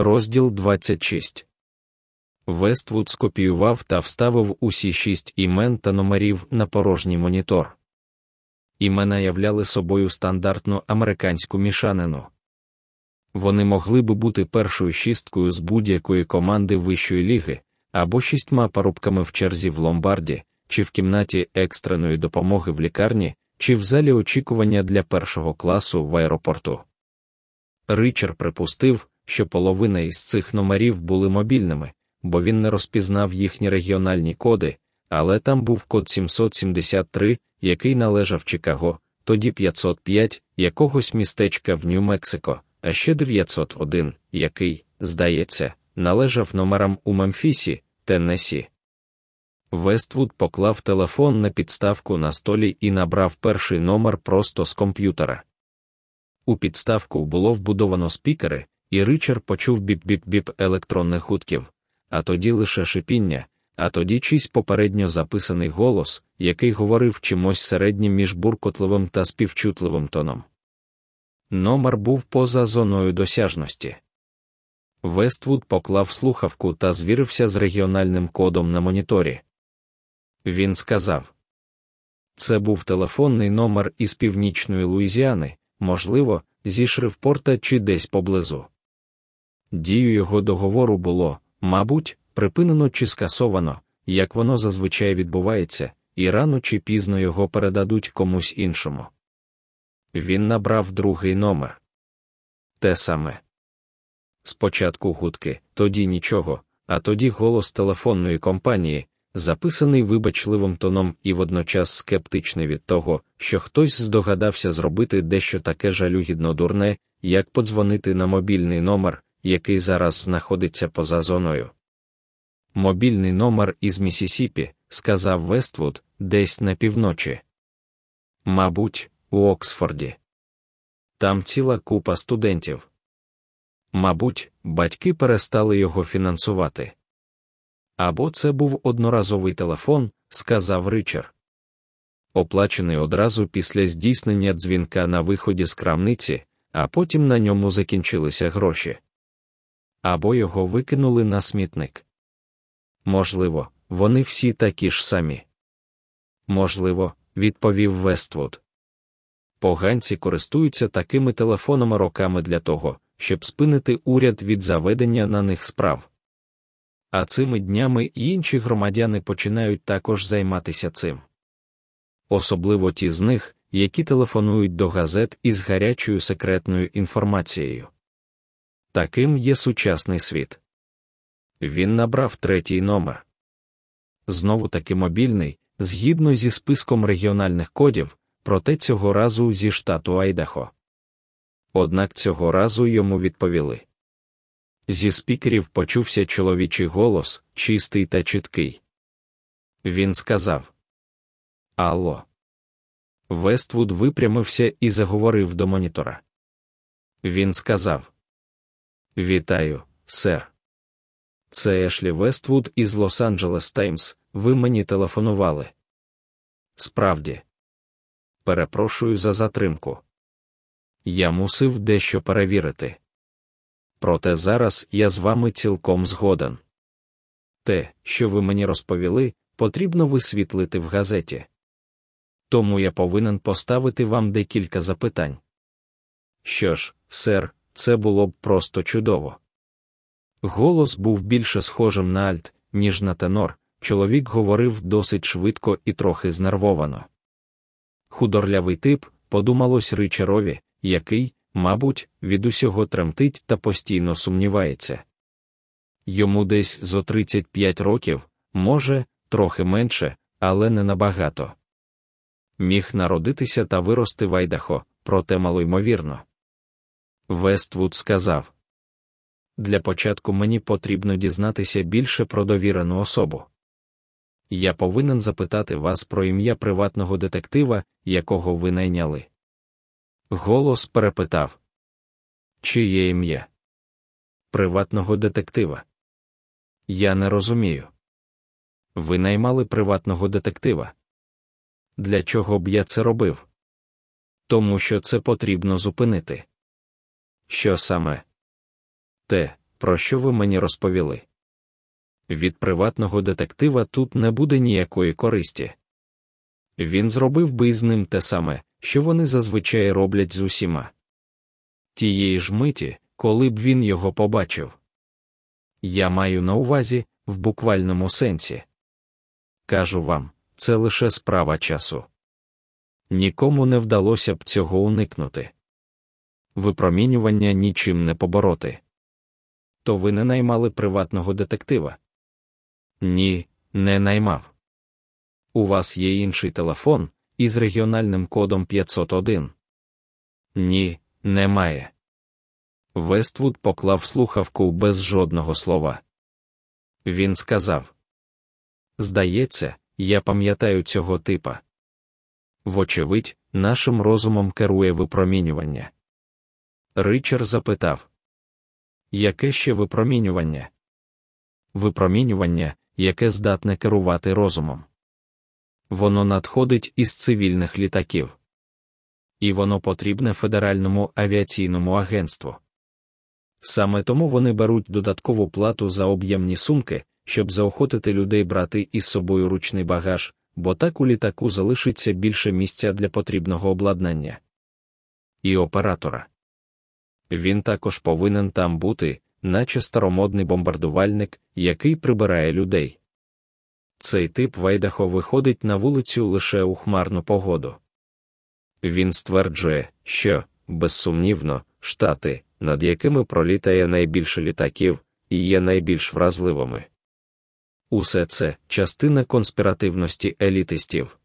Розділ 26 Вествуд скопіював та вставив усі шість імен та номерів на порожній монітор. Імена являли собою стандартну американську мішанину. Вони могли би бути першою шісткою з будь-якої команди вищої ліги або шістьма парубками в черзі в ломбарді, чи в кімнаті екстреної допомоги в лікарні, чи в залі очікування для першого класу в аеропорту. Ричард припустив, що половина із цих номерів були мобільними, бо він не розпізнав їхні регіональні коди, але там був код 773, який належав Чикаго, тоді 505 якогось містечка в Нью-Мексико, а ще 901, який, здається, належав номерам у Мемфісі, Теннесі. Вествуд поклав телефон на підставку на столі і набрав перший номер просто з комп'ютера. У підставку було вбудовано спікери, і Річер почув біп-біп-біп електронних гудків, а тоді лише шипіння, а тоді чийсь попередньо записаний голос, який говорив чимось середнім між буркотливим та співчутливим тоном. Номер був поза зоною досяжності. Вествуд поклав слухавку та звірився з регіональним кодом на моніторі. Він сказав: Це був телефонний номер із північної Луїзіани, можливо, зі Шривпорта чи десь поблизу. Дію його договору було, мабуть, припинено чи скасовано, як воно зазвичай відбувається, і рано чи пізно його передадуть комусь іншому. Він набрав другий номер. Те саме. Спочатку гудки, тоді нічого, а тоді голос телефонної компанії, записаний вибачливим тоном і водночас скептичний від того, що хтось здогадався зробити дещо таке жалюгідно дурне, як подзвонити на мобільний номер, який зараз знаходиться поза зоною. Мобільний номер із Місісіпі, сказав Вествуд, десь на півночі. Мабуть, у Оксфорді. Там ціла купа студентів. Мабуть, батьки перестали його фінансувати. Або це був одноразовий телефон, сказав Ричард. Оплачений одразу після здійснення дзвінка на виході з крамниці, а потім на ньому закінчилися гроші. Або його викинули на смітник. Можливо, вони всі такі ж самі. Можливо, відповів Вествуд. Поганці користуються такими телефонами роками для того, щоб спинити уряд від заведення на них справ. А цими днями інші громадяни починають також займатися цим. Особливо ті з них, які телефонують до газет із гарячою секретною інформацією. Таким є сучасний світ. Він набрав третій номер. Знову таки мобільний, згідно зі списком регіональних кодів, проте цього разу зі штату Айдахо. Однак цього разу йому відповіли. Зі спікерів почувся чоловічий голос, чистий та чіткий. Він сказав Алло. Вествуд випрямився і заговорив до монітора. Він сказав Вітаю, сер. Це Ешлі Вествуд із Лос-Анджелес Таймс. Ви мені телефонували. Справді, перепрошую за затримку. Я мусив дещо перевірити. Проте зараз я з вами цілком згоден. Те, що ви мені розповіли, потрібно висвітлити в газеті. Тому я повинен поставити вам декілька запитань. Що ж, сер, це було б просто чудово. Голос був більше схожим на альт, ніж на тенор, чоловік говорив досить швидко і трохи знервовано. Худорлявий тип, подумалось Ричарові, який, мабуть, від усього тремтить та постійно сумнівається. Йому десь зо 35 років, може, трохи менше, але не набагато. Міг народитися та вирости в Айдахо, проте малоймовірно. Вествуд сказав Для початку мені потрібно дізнатися більше про довірену особу. Я повинен запитати вас про ім'я приватного детектива, якого ви найняли. Голос перепитав Чиє ім'я? Приватного детектива. Я не розумію. Ви наймали приватного детектива. Для чого б я це робив? Тому що це потрібно зупинити. Що саме? Те, про що ви мені розповіли. Від приватного детектива тут не буде ніякої користі. Він зробив би із ним те саме, що вони зазвичай роблять з усіма. Тієї ж миті, коли б він його побачив. Я маю на увазі в буквальному сенсі. Кажу вам, це лише справа часу. Нікому не вдалося б цього уникнути. Випромінювання нічим не побороти. То ви не наймали приватного детектива? Ні, не наймав. У вас є інший телефон із регіональним кодом 501? Ні, немає. Вествуд поклав слухавку без жодного слова. Він сказав: Здається, я пам'ятаю цього типа. Вочевидь, нашим розумом керує випромінювання. Ричард запитав: Яке ще випромінювання? Випромінювання, яке здатне керувати розумом. Воно надходить із цивільних літаків. І воно потрібне Федеральному авіаційному агентству. Саме тому вони беруть додаткову плату за об'ємні сумки, щоб заохотити людей брати із собою ручний багаж, бо так у літаку залишиться більше місця для потрібного обладнання. І оператора. Він також повинен там бути, наче старомодний бомбардувальник, який прибирає людей. Цей тип Вайдахо виходить на вулицю лише у хмарну погоду. Він стверджує, що, безсумнівно, штати, над якими пролітає найбільше літаків, і є найбільш вразливими. Усе це частина конспіративності елітистів.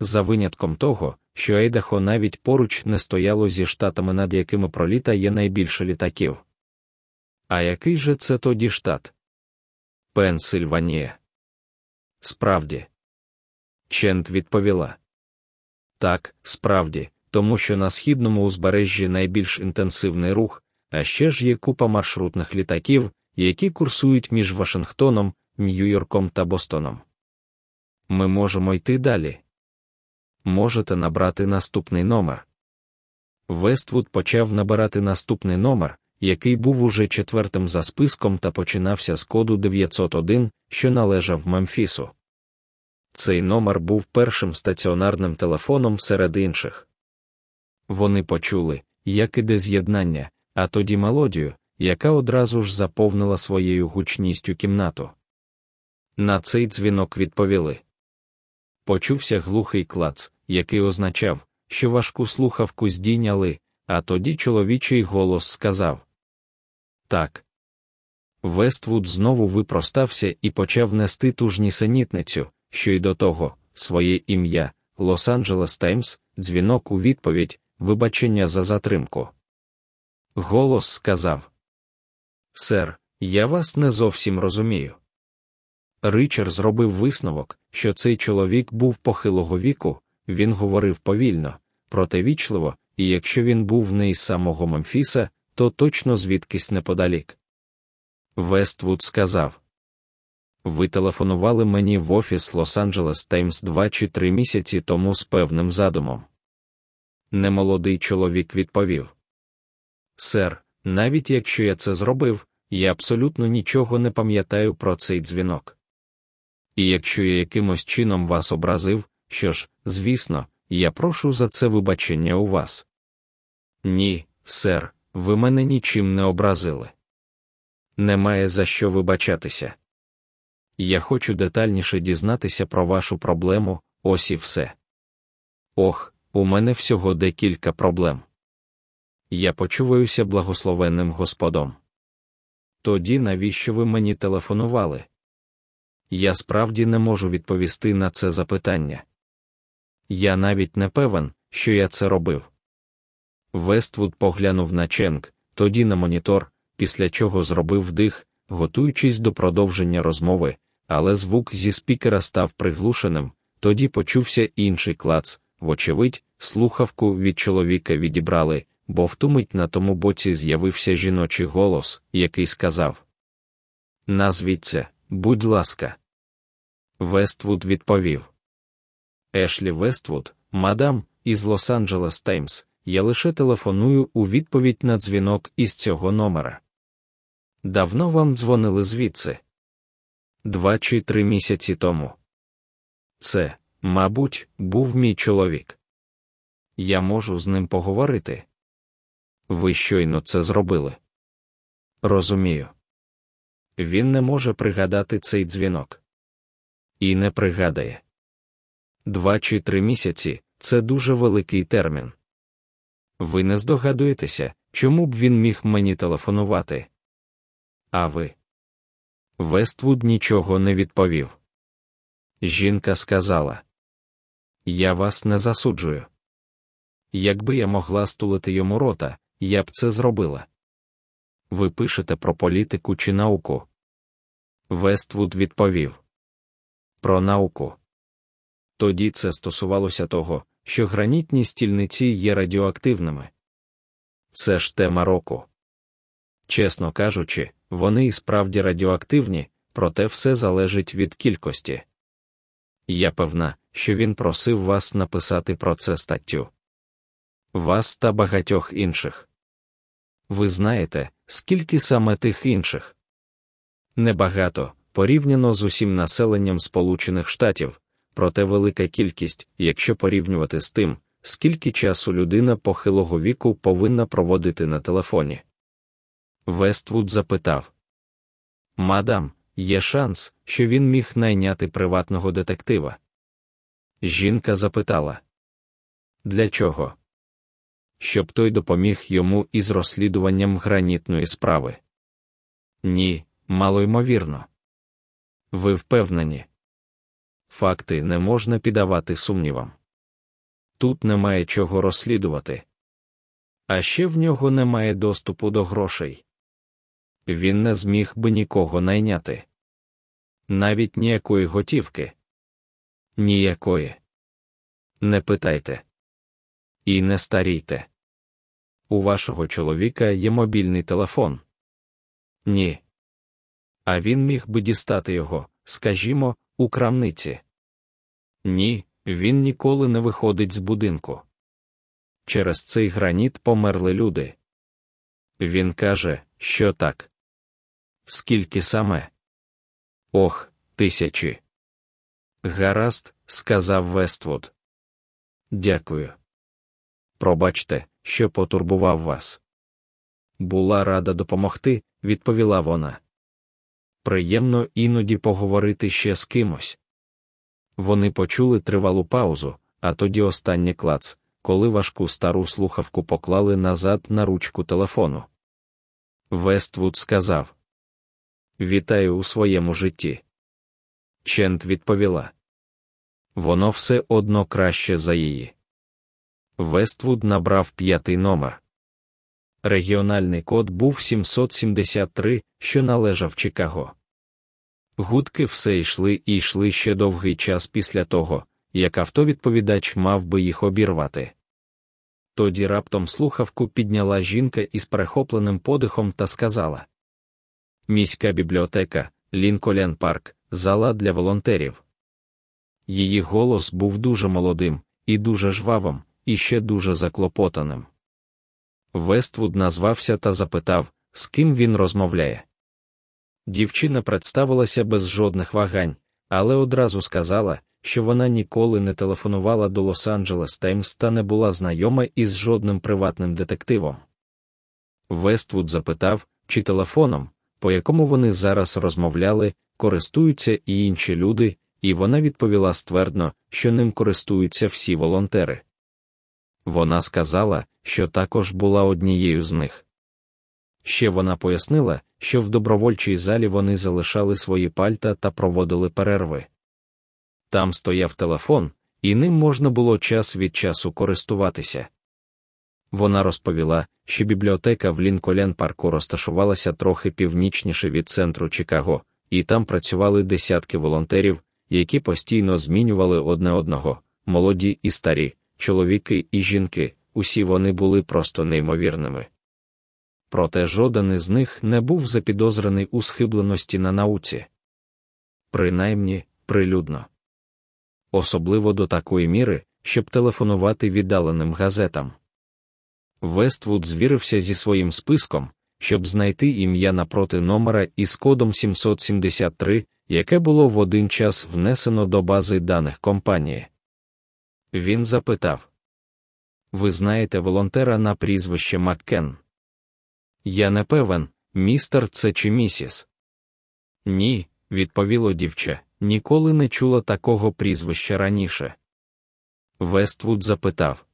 За винятком того, що Ейдахо навіть поруч не стояло зі штатами, над якими пролітає найбільше літаків. А який же це тоді штат? Пенсильванія. Справді. Чент відповіла. Так, справді, тому що на східному узбережжі найбільш інтенсивний рух, а ще ж є купа маршрутних літаків, які курсують між Вашингтоном, Нью-Йорком та Бостоном. Ми можемо йти далі. Можете набрати наступний номер. Вествуд почав набирати наступний номер, який був уже четвертим за списком та починався з коду 901, що належав Мемфісу. Цей номер був першим стаціонарним телефоном серед інших. Вони почули, як іде з'єднання, а тоді мелодію, яка одразу ж заповнила своєю гучністю кімнату. На цей дзвінок відповіли. Почувся глухий клац, який означав, що важку слухавку здійняли, а тоді чоловічий голос сказав Так. Вествуд знову випростався і почав нести ту ж що й до того, своє ім'я, Лос-Анджелес Таймс, дзвінок у відповідь, вибачення за затримку. Голос сказав: Сер, я вас не зовсім розумію. Ричард зробив висновок, що цей чоловік був похилого віку, він говорив повільно, проте вічливо, і якщо він був не із самого Мемфіса, то точно звідкись неподалік. Вествуд сказав: Ви телефонували мені в офіс Лос-Анджелес Таймс два чи три місяці тому з певним задумом. Немолодий чоловік відповів: Сер, навіть якщо я це зробив, я абсолютно нічого не пам'ятаю про цей дзвінок. І якщо я якимось чином вас образив, що ж, звісно, я прошу за це вибачення у вас. Ні, сер, ви мене нічим не образили. Немає за що вибачатися. Я хочу детальніше дізнатися про вашу проблему, ось і все. Ох, у мене всього декілька проблем. Я почуваюся благословенним Господом. Тоді навіщо ви мені телефонували? Я справді не можу відповісти на це запитання. Я навіть не певен, що я це робив. Вествуд поглянув на Ченк, тоді на монітор, після чого зробив вдих, готуючись до продовження розмови, але звук зі спікера став приглушеним, тоді почувся інший клац, вочевидь, слухавку від чоловіка відібрали, бо втумить на тому боці з'явився жіночий голос, який сказав: Назвіть це, будь ласка. Вествуд відповів. Ешлі Вествуд, мадам, із Лос-Анджелес Таймс, я лише телефоную у відповідь на дзвінок із цього номера. Давно вам дзвонили звідси? Два чи три місяці тому. Це, мабуть, був мій чоловік. Я можу з ним поговорити. Ви щойно це зробили. Розумію. Він не може пригадати цей дзвінок. І не пригадає. Два чи три місяці це дуже великий термін. Ви не здогадуєтеся, чому б він міг мені телефонувати? А ви? Вествуд нічого не відповів. Жінка сказала: Я вас не засуджую. Якби я могла стулити йому рота, я б це зробила. Ви пишете про політику чи науку? Вествуд відповів Про науку. Тоді це стосувалося того, що гранітні стільниці є радіоактивними. Це ж тема року. Чесно кажучи, вони і справді радіоактивні, проте все залежить від кількості. Я певна, що він просив вас написати про це статтю. Вас та багатьох інших. Ви знаєте, скільки саме тих інших? Небагато, порівняно з усім населенням Сполучених Штатів, проте велика кількість, якщо порівнювати з тим, скільки часу людина похилого віку повинна проводити на телефоні. Вествуд запитав Мадам, є шанс, що він міг найняти приватного детектива. Жінка запитала Для чого? Щоб той допоміг йому із розслідуванням гранітної справи. Ні, малоймовірно. Ви впевнені. Факти не можна піддавати сумнівам. Тут немає чого розслідувати. А ще в нього немає доступу до грошей. Він не зміг би нікого найняти. Навіть ніякої готівки. Ніякої. Не питайте. І не старійте. У вашого чоловіка є мобільний телефон? Ні. А він міг би дістати його, скажімо, у крамниці. Ні, він ніколи не виходить з будинку. Через цей граніт померли люди. Він каже, що так. Скільки саме? Ох, тисячі. Гаразд, сказав Вествуд. Дякую. Пробачте, що потурбував вас. Була рада допомогти, відповіла вона. Приємно іноді поговорити ще з кимось. Вони почули тривалу паузу, а тоді останнє клац, коли важку стару слухавку поклали назад на ручку телефону. Вествуд сказав Вітаю у своєму житті. Чент відповіла Воно все одно краще за її. Вествуд набрав п'ятий номер. Регіональний код був 773, що належав Чикаго. Гудки все йшли і йшли ще довгий час після того, як автовідповідач мав би їх обірвати. Тоді раптом слухавку підняла жінка із перехопленим подихом та сказала: Міська бібліотека, Лінколян Парк, зала для волонтерів. Її голос був дуже молодим, і дуже жвавим, і ще дуже заклопотаним. Вествуд назвався та запитав, з ким він розмовляє. Дівчина представилася без жодних вагань, але одразу сказала, що вона ніколи не телефонувала до Лос-Анджелес Таймс та не була знайома із жодним приватним детективом. Вествуд запитав, чи телефоном, по якому вони зараз розмовляли, користуються і інші люди, і вона відповіла ствердно, що ним користуються всі волонтери. Вона сказала, що також була однією з них. Ще вона пояснила, що в добровольчій залі вони залишали свої пальта та проводили перерви. Там стояв телефон, і ним можна було час від часу користуватися. Вона розповіла, що бібліотека в Лінколян парку розташувалася трохи північніше від центру Чикаго, і там працювали десятки волонтерів, які постійно змінювали одне одного, молоді і старі, чоловіки і жінки, усі вони були просто неймовірними. Проте жоден із них не був запідозрений у схибленості на науці. Принаймні, прилюдно. Особливо до такої міри, щоб телефонувати віддаленим газетам. Вествуд звірився зі своїм списком, щоб знайти ім'я напроти номера із кодом 773, яке було в один час внесено до бази даних компанії. Він запитав: Ви знаєте волонтера на прізвище Маккен? Я не певен, містер це чи місіс. Ні, відповіло дівча, ніколи не чула такого прізвища раніше. Вествуд запитав: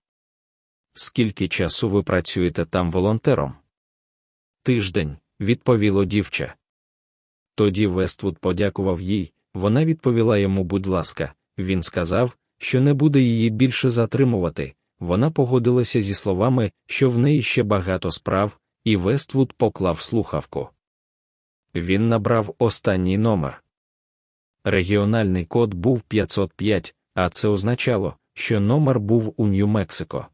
Скільки часу ви працюєте там волонтером? Тиждень, відповіло дівча. Тоді Вествуд подякував їй, вона відповіла йому, будь ласка, він сказав, що не буде її більше затримувати. Вона погодилася зі словами, що в неї ще багато справ, і Вествуд поклав слухавку. Він набрав останній номер. Регіональний код був 505, а це означало, що номер був у Нью-Мексико.